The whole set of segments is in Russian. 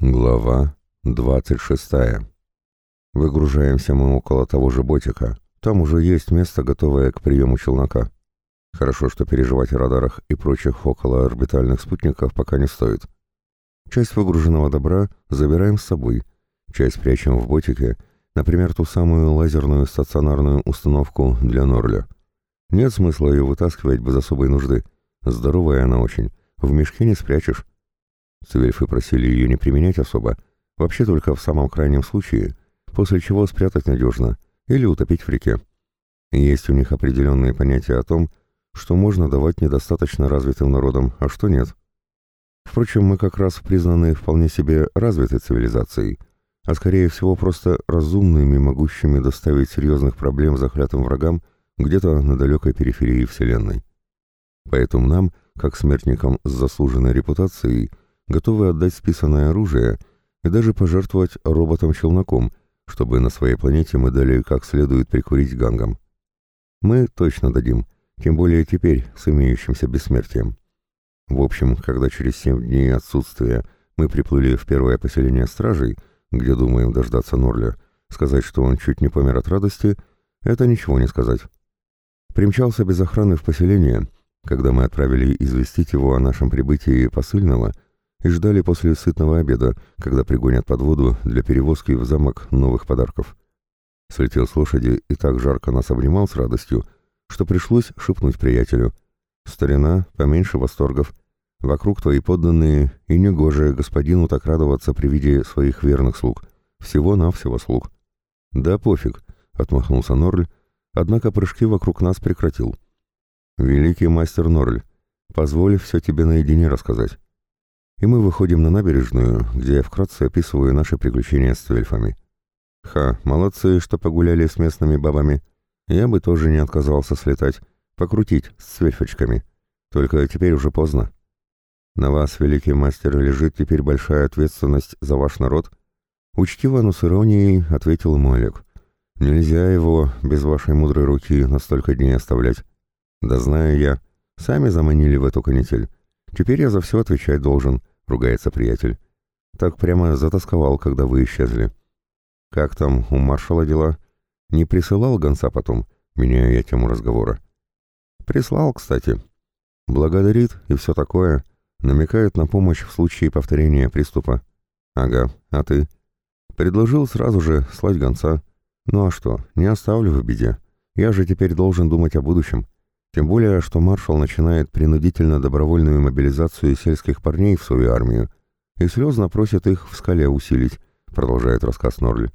Глава 26. Выгружаемся мы около того же ботика. Там уже есть место, готовое к приему челнока. Хорошо, что переживать о радарах и прочих околоорбитальных спутников пока не стоит. Часть выгруженного добра забираем с собой, часть прячем в ботике, например, ту самую лазерную стационарную установку для Норля. Нет смысла ее вытаскивать без особой нужды. Здоровая она очень, в мешке не спрячешь. Свельфы просили ее не применять особо, вообще только в самом крайнем случае, после чего спрятать надежно или утопить в реке. Есть у них определенные понятия о том, что можно давать недостаточно развитым народам, а что нет. Впрочем, мы как раз признаны вполне себе развитой цивилизацией, а скорее всего просто разумными, могущими доставить серьезных проблем заклятым врагам где-то на далекой периферии Вселенной. Поэтому нам, как смертникам с заслуженной репутацией, готовы отдать списанное оружие и даже пожертвовать роботом-челноком, чтобы на своей планете мы дали как следует прикурить гангам. Мы точно дадим, тем более теперь с имеющимся бессмертием. В общем, когда через семь дней отсутствия мы приплыли в первое поселение стражей, где думаем дождаться Норля, сказать, что он чуть не помер от радости, это ничего не сказать. Примчался без охраны в поселение, когда мы отправили известить его о нашем прибытии посыльного — и ждали после сытного обеда, когда пригонят под воду для перевозки в замок новых подарков. Слетел с лошади и так жарко нас обнимал с радостью, что пришлось шепнуть приятелю. «Старина, поменьше восторгов. Вокруг твои подданные, и негоже господину так радоваться при виде своих верных слуг. Всего-навсего слуг». «Да пофиг», — отмахнулся Норль, однако прыжки вокруг нас прекратил. «Великий мастер Норль, позволь все тебе наедине рассказать» и мы выходим на набережную, где я вкратце описываю наши приключения с эльфами. Ха, молодцы, что погуляли с местными бабами. Я бы тоже не отказался слетать, покрутить с цвельфочками. Только теперь уже поздно. На вас, великий мастер, лежит теперь большая ответственность за ваш народ. Учтиво, но с иронией ответил ему Олег. Нельзя его без вашей мудрой руки на столько дней оставлять. Да знаю я. Сами заманили в эту канитель. Теперь я за все отвечать должен ругается приятель. Так прямо затасковал, когда вы исчезли. Как там у маршала дела? Не присылал гонца потом? Меняю я тему разговора. Прислал, кстати. Благодарит и все такое. Намекает на помощь в случае повторения приступа. Ага, а ты? Предложил сразу же слать гонца. Ну а что, не оставлю в беде. Я же теперь должен думать о будущем. Тем более, что маршал начинает принудительно добровольную мобилизацию сельских парней в свою армию и слезно просит их в скале усилить, продолжает рассказ Норли.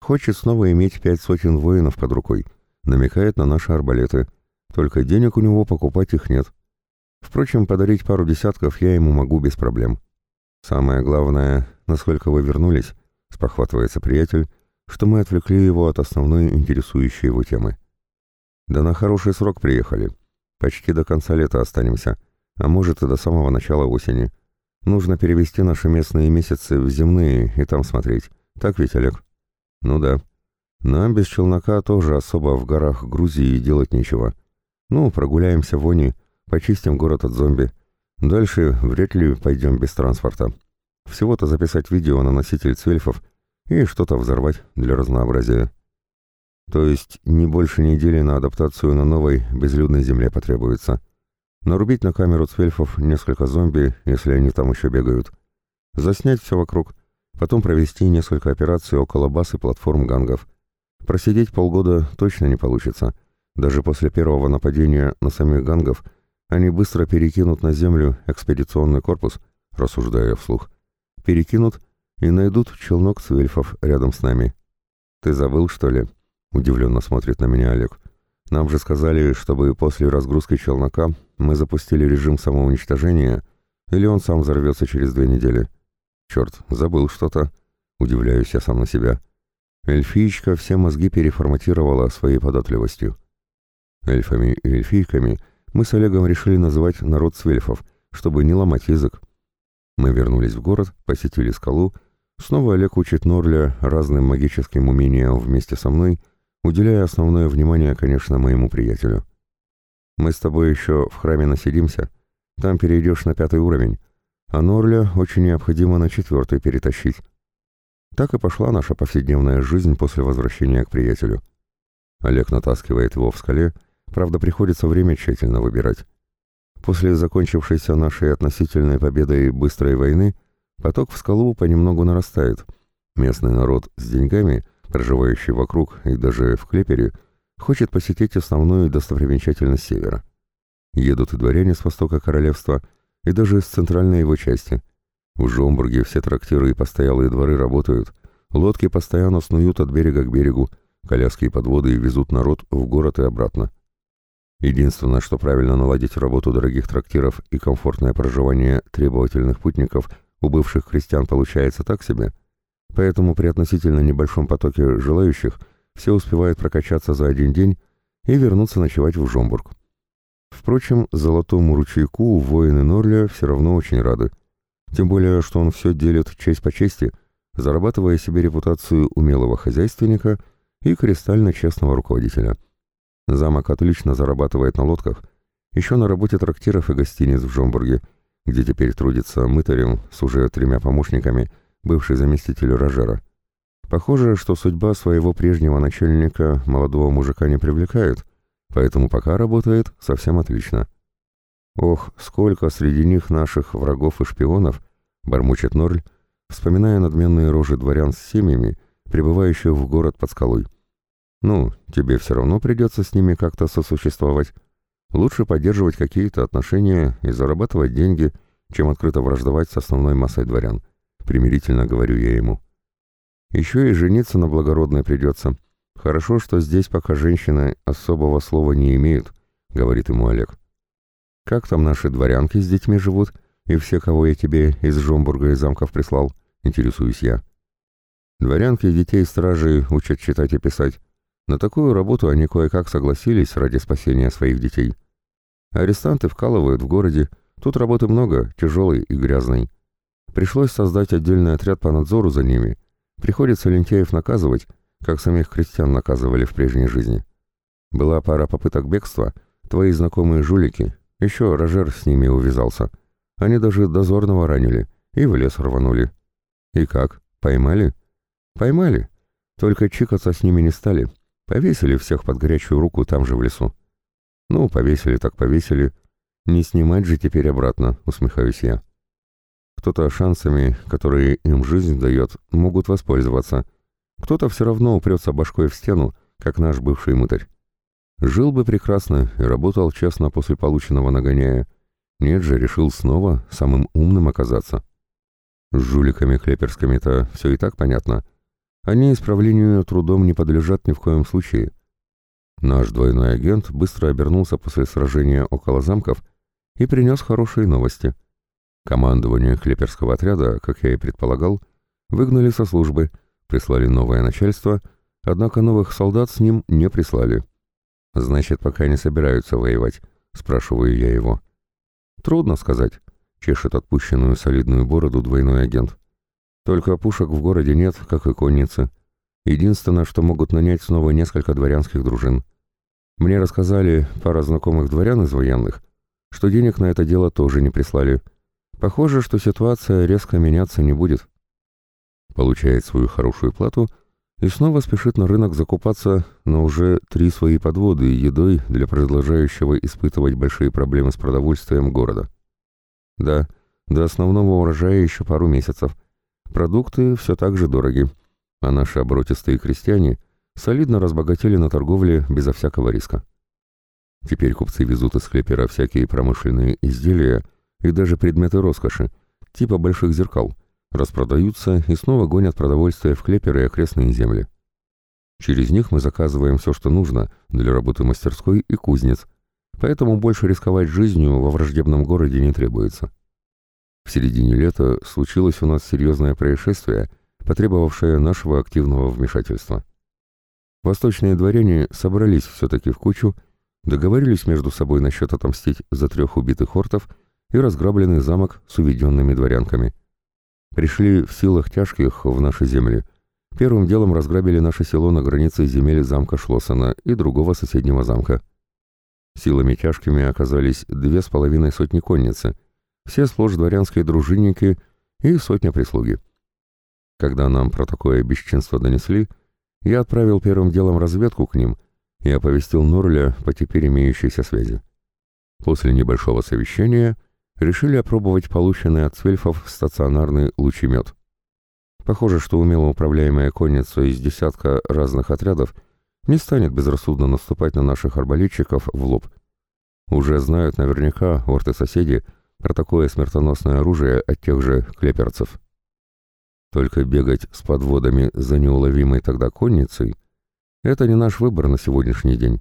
Хочет снова иметь пять сотен воинов под рукой, намекает на наши арбалеты, только денег у него покупать их нет. Впрочем, подарить пару десятков я ему могу без проблем. Самое главное, насколько вы вернулись, спохватывается приятель, что мы отвлекли его от основной интересующей его темы. Да на хороший срок приехали. Почти до конца лета останемся, а может и до самого начала осени. Нужно перевести наши местные месяцы в земные и там смотреть. Так ведь, Олег? Ну да. Нам без челнока тоже особо в горах Грузии делать нечего. Ну, прогуляемся в Они, почистим город от зомби. Дальше вряд ли пойдем без транспорта. Всего-то записать видео на носитель цвельфов и что-то взорвать для разнообразия. То есть не больше недели на адаптацию на новой безлюдной земле потребуется. Нарубить на камеру цвельфов несколько зомби, если они там еще бегают. Заснять все вокруг. Потом провести несколько операций около баз и платформ гангов. Просидеть полгода точно не получится. Даже после первого нападения на самих гангов они быстро перекинут на землю экспедиционный корпус, рассуждая вслух. Перекинут и найдут челнок цвельфов рядом с нами. Ты забыл, что ли? Удивленно смотрит на меня Олег. Нам же сказали, чтобы после разгрузки челнока мы запустили режим самоуничтожения, или он сам взорвется через две недели. Черт, забыл что-то. Удивляюсь я сам на себя. Эльфиечка все мозги переформатировала своей податливостью. Эльфами и эльфийками мы с Олегом решили называть народ свельфов, чтобы не ломать язык. Мы вернулись в город, посетили скалу. Снова Олег учит Норля разным магическим умениям вместе со мной — уделяя основное внимание, конечно, моему приятелю. «Мы с тобой еще в храме насидимся, там перейдешь на пятый уровень, а Норля очень необходимо на четвертый перетащить. Так и пошла наша повседневная жизнь после возвращения к приятелю. Олег натаскивает его в скале, правда, приходится время тщательно выбирать. После закончившейся нашей относительной победой быстрой войны поток в скалу понемногу нарастает. Местный народ с деньгами, проживающий вокруг и даже в Клепере, хочет посетить основную достопримечательность севера. Едут и дворяне с востока королевства, и даже с центральной его части. В Жомбурге все трактиры и постоялые дворы работают, лодки постоянно снуют от берега к берегу, коляски и подводы везут народ в город и обратно. Единственное, что правильно наладить работу дорогих трактиров и комфортное проживание требовательных путников у бывших крестьян получается так себе, поэтому при относительно небольшом потоке желающих все успевают прокачаться за один день и вернуться ночевать в Жомбург. Впрочем, золотому ручейку воины Норля все равно очень рады. Тем более, что он все делит честь по чести, зарабатывая себе репутацию умелого хозяйственника и кристально честного руководителя. Замок отлично зарабатывает на лодках, еще на работе трактиров и гостиниц в Жомбурге, где теперь трудится мытарем с уже тремя помощниками, бывший заместитель Рожера. Похоже, что судьба своего прежнего начальника молодого мужика не привлекает, поэтому пока работает совсем отлично. Ох, сколько среди них наших врагов и шпионов, бормочет Норль, вспоминая надменные рожи дворян с семьями, прибывающих в город под скалой. Ну, тебе все равно придется с ними как-то сосуществовать. Лучше поддерживать какие-то отношения и зарабатывать деньги, чем открыто враждовать с основной массой дворян. Примирительно говорю я ему. Еще и жениться на благородной придется. Хорошо, что здесь пока женщины особого слова не имеют, говорит ему Олег. Как там наши дворянки с детьми живут? И все, кого я тебе из Жомбурга и замков прислал, интересуюсь я. Дворянки детей стражей учат читать и писать. На такую работу они кое-как согласились ради спасения своих детей. Арестанты вкалывают в городе, тут работы много, тяжелой и грязной. Пришлось создать отдельный отряд по надзору за ними. Приходится лентяев наказывать, как самих крестьян наказывали в прежней жизни. Была пара попыток бегства, твои знакомые жулики, еще Рожер с ними увязался. Они даже дозорного ранили и в лес рванули. И как, поймали? Поймали. Только чикаться с ними не стали. Повесили всех под горячую руку там же в лесу. Ну, повесили так повесили. Не снимать же теперь обратно, усмехаюсь я. Кто-то шансами, которые им жизнь дает, могут воспользоваться, кто-то все равно упрется башкой в стену, как наш бывший мытарь. Жил бы прекрасно и работал честно после полученного нагоняя. Нет же, решил снова самым умным оказаться. С жуликами хлеперскими-то все и так понятно. Они исправлению трудом не подлежат ни в коем случае. Наш двойной агент быстро обернулся после сражения около замков и принес хорошие новости. Командование хлеперского отряда, как я и предполагал, выгнали со службы — Прислали новое начальство, однако новых солдат с ним не прислали. «Значит, пока не собираются воевать?» — спрашиваю я его. «Трудно сказать», — чешет отпущенную солидную бороду двойной агент. «Только пушек в городе нет, как и конницы. Единственное, что могут нанять снова несколько дворянских дружин. Мне рассказали пара знакомых дворян из военных, что денег на это дело тоже не прислали. Похоже, что ситуация резко меняться не будет» получает свою хорошую плату и снова спешит на рынок закупаться на уже три свои подводы едой для продолжающего испытывать большие проблемы с продовольствием города. Да, до основного урожая еще пару месяцев. Продукты все так же дороги, а наши оборотистые крестьяне солидно разбогатели на торговле безо всякого риска. Теперь купцы везут из клепера всякие промышленные изделия и даже предметы роскоши, типа больших зеркал – распродаются и снова гонят продовольствие в клеперы и окрестные земли. Через них мы заказываем все, что нужно для работы мастерской и кузнец, поэтому больше рисковать жизнью во враждебном городе не требуется. В середине лета случилось у нас серьезное происшествие, потребовавшее нашего активного вмешательства. Восточные дворяне собрались все-таки в кучу, договорились между собой насчет отомстить за трех убитых ортов и разграбленный замок с уведенными дворянками – пришли в силах тяжких в наши земли. Первым делом разграбили наше село на границе земель замка Шлоссена и другого соседнего замка. Силами тяжкими оказались две с половиной сотни конницы, все сплошь дворянские дружинники и сотня прислуги. Когда нам про такое бесчинство донесли, я отправил первым делом разведку к ним и оповестил Норля по теперь имеющейся связи. После небольшого совещания решили опробовать полученный от свельфов стационарный лучемет. Похоже, что умело управляемая конница из десятка разных отрядов не станет безрассудно наступать на наших арбалетчиков в лоб. Уже знают наверняка орты-соседи про такое смертоносное оружие от тех же клеперцев. Только бегать с подводами за неуловимой тогда конницей — это не наш выбор на сегодняшний день.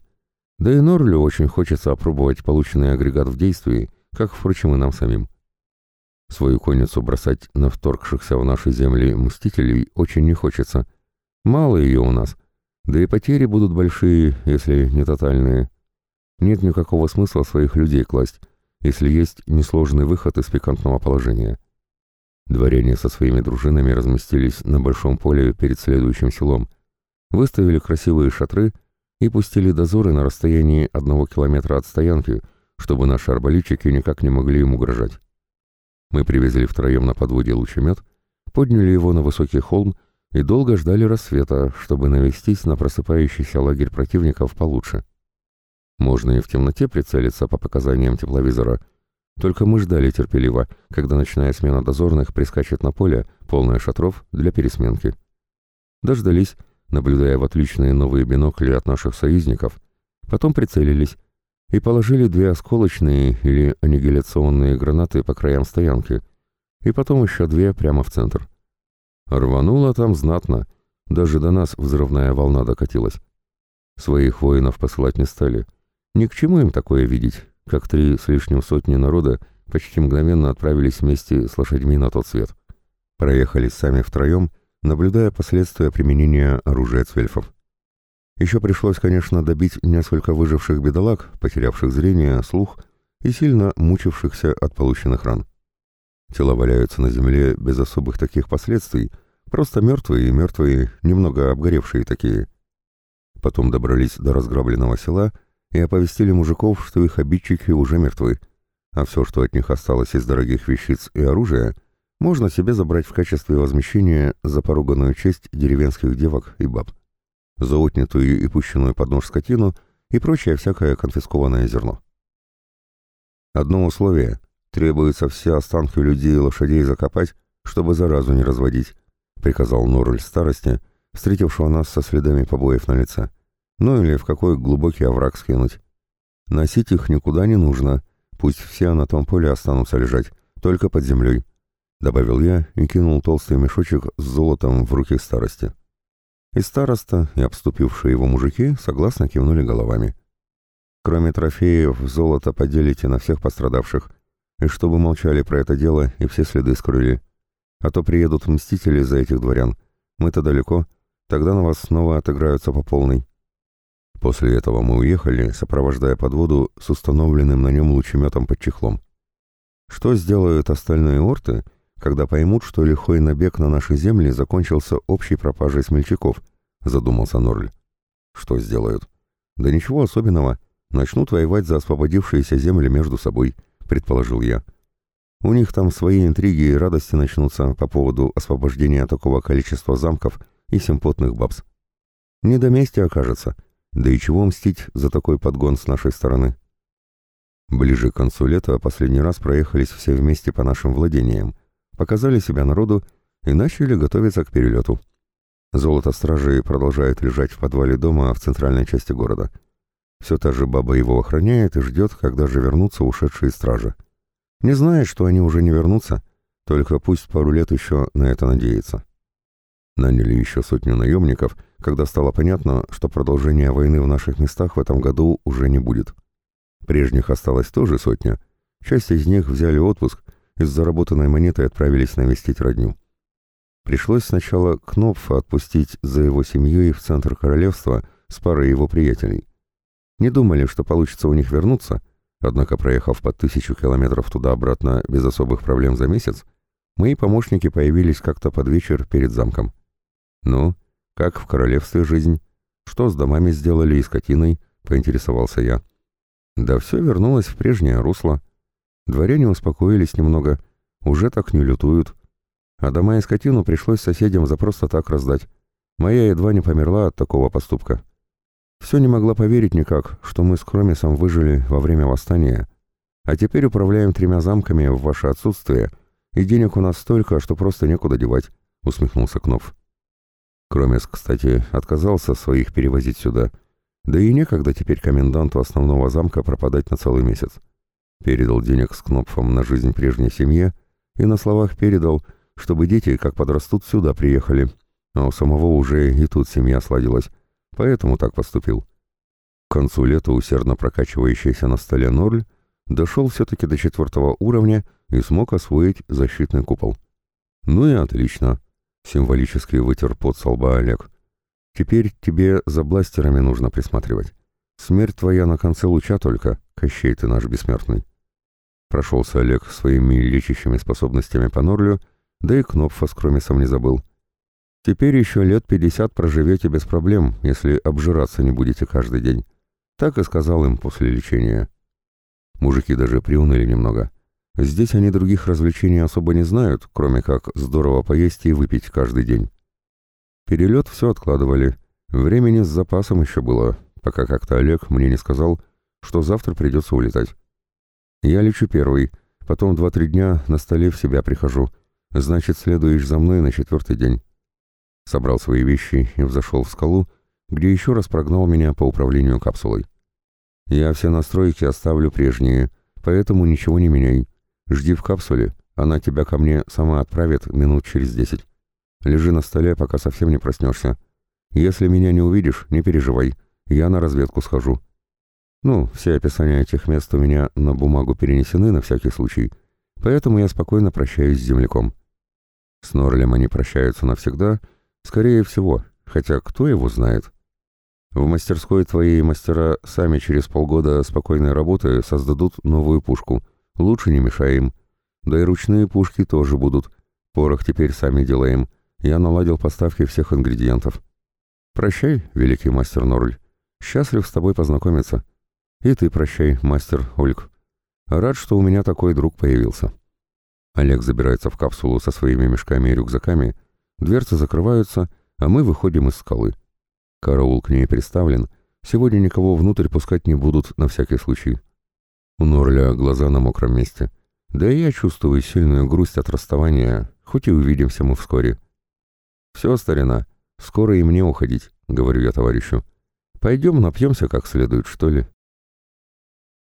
Да и Норлю очень хочется опробовать полученный агрегат в действии, как, впрочем, и нам самим. Свою конницу бросать на вторгшихся в наши земли мстителей очень не хочется. Мало ее у нас, да и потери будут большие, если не тотальные. Нет никакого смысла своих людей класть, если есть несложный выход из пикантного положения. Дворяне со своими дружинами разместились на большом поле перед следующим селом, выставили красивые шатры и пустили дозоры на расстоянии одного километра от стоянки, чтобы наши арбалетчики никак не могли им угрожать. Мы привезли втроем на подводе лучемет, подняли его на высокий холм и долго ждали рассвета, чтобы навестись на просыпающийся лагерь противников получше. Можно и в темноте прицелиться по показаниям тепловизора, только мы ждали терпеливо, когда ночная смена дозорных прискачет на поле, полное шатров, для пересменки. Дождались, наблюдая в отличные новые бинокли от наших союзников, потом прицелились, и положили две осколочные или аннигиляционные гранаты по краям стоянки, и потом еще две прямо в центр. Рвануло там знатно, даже до нас взрывная волна докатилась. Своих воинов посылать не стали. Ни к чему им такое видеть, как три с лишним сотни народа почти мгновенно отправились вместе с лошадьми на тот свет. Проехались сами втроем, наблюдая последствия применения оружия цвельфов. Еще пришлось, конечно, добить несколько выживших бедолаг, потерявших зрение, слух и сильно мучившихся от полученных ран. Тела валяются на земле без особых таких последствий, просто мертвые и мертвые, немного обгоревшие такие. Потом добрались до разграбленного села и оповестили мужиков, что их обидчики уже мертвы, а все, что от них осталось из дорогих вещиц и оружия, можно себе забрать в качестве возмещения за поруганную честь деревенских девок и баб за отнятую и пущенную под нож скотину и прочее всякое конфискованное зерно. Одно условие — требуется все останки людей и лошадей закопать, чтобы заразу не разводить, — приказал Норль старости, встретившего нас со следами побоев на лице. Ну или в какой глубокий овраг скинуть. Носить их никуда не нужно, пусть все на том поле останутся лежать, только под землей, — добавил я и кинул толстый мешочек с золотом в руки старости. И староста, и обступившие его мужики согласно кивнули головами. Кроме трофеев, золото поделите на всех пострадавших, и чтобы молчали про это дело и все следы скрыли. А то приедут мстители за этих дворян. Мы-то далеко, тогда на вас снова отыграются по полной. После этого мы уехали, сопровождая подводу с установленным на нем лучеметом под чехлом. Что сделают остальные орты — когда поймут, что лихой набег на наши земли закончился общей пропажей смельчаков, задумался Норль. Что сделают? Да ничего особенного. Начнут воевать за освободившиеся земли между собой, предположил я. У них там свои интриги и радости начнутся по поводу освобождения такого количества замков и симпотных бабс. Не до мести окажется. Да и чего мстить за такой подгон с нашей стороны? Ближе к концу лета последний раз проехались все вместе по нашим владениям, показали себя народу и начали готовиться к перелету. Золото стражи продолжает лежать в подвале дома в центральной части города. Все та же баба его охраняет и ждет, когда же вернутся ушедшие стражи. Не знает, что они уже не вернутся, только пусть пару лет еще на это надеется. Наняли еще сотню наемников, когда стало понятно, что продолжения войны в наших местах в этом году уже не будет. Прежних осталось тоже сотня. Часть из них взяли отпуск из заработанной монеты отправились навестить родню. Пришлось сначала Кнопфа отпустить за его семьей в центр королевства с парой его приятелей. Не думали, что получится у них вернуться, однако, проехав по тысячу километров туда-обратно без особых проблем за месяц, мои помощники появились как-то под вечер перед замком. «Ну, как в королевстве жизнь? Что с домами сделали и скотиной?» — поинтересовался я. «Да все вернулось в прежнее русло. Дворяне успокоились немного, уже так не лютуют. А дома и скотину пришлось соседям за просто так раздать. Моя едва не померла от такого поступка. Все не могла поверить никак, что мы с Кромисом выжили во время восстания, а теперь управляем тремя замками в ваше отсутствие, и денег у нас столько, что просто некуда девать», — усмехнулся Кнопф. Кромис, кстати, отказался своих перевозить сюда, да и некогда теперь коменданту основного замка пропадать на целый месяц. Передал денег с Кнопфом на жизнь прежней семье и на словах передал, чтобы дети, как подрастут, сюда приехали, а у самого уже и тут семья сладилась, поэтому так поступил. К концу лета усердно прокачивающийся на столе Норль дошел все-таки до четвертого уровня и смог освоить защитный купол. Ну и отлично. Символически вытер пот со лба Олег. Теперь тебе за бластерами нужно присматривать. Смерть твоя на конце луча только, Кощей ты наш бессмертный. Прошелся Олег своими лечащими способностями по Норлю, да и Кнопфа с Кромисом не забыл. Теперь еще лет пятьдесят проживете без проблем, если обжираться не будете каждый день. Так и сказал им после лечения. Мужики даже приуныли немного. Здесь они других развлечений особо не знают, кроме как здорово поесть и выпить каждый день. Перелет все откладывали. Времени с запасом еще было, пока как-то Олег мне не сказал, что завтра придется улетать. Я лечу первый, потом два-три дня на столе в себя прихожу. Значит, следуешь за мной на четвертый день собрал свои вещи и взошел в скалу, где еще раз прогнал меня по управлению капсулой. «Я все настройки оставлю прежние, поэтому ничего не меняй. Жди в капсуле, она тебя ко мне сама отправит минут через десять. Лежи на столе, пока совсем не проснешься. Если меня не увидишь, не переживай, я на разведку схожу». Ну, все описания этих мест у меня на бумагу перенесены на всякий случай, поэтому я спокойно прощаюсь с земляком. С Норлем они прощаются навсегда — Скорее всего, хотя кто его знает. В мастерской твоей мастера сами через полгода спокойной работы создадут новую пушку. Лучше не мешаем. Да и ручные пушки тоже будут. Порох теперь сами делаем. Я наладил поставки всех ингредиентов. Прощай, великий мастер Норль. Счастлив с тобой познакомиться. И ты прощай, мастер Ольг. Рад, что у меня такой друг появился. Олег забирается в капсулу со своими мешками и рюкзаками, Дверцы закрываются, а мы выходим из скалы. Караул к ней приставлен. Сегодня никого внутрь пускать не будут на всякий случай. У Норля глаза на мокром месте. Да и я чувствую сильную грусть от расставания, хоть и увидимся мы вскоре. «Все, старина, скоро и мне уходить», — говорю я товарищу. «Пойдем напьемся как следует, что ли?»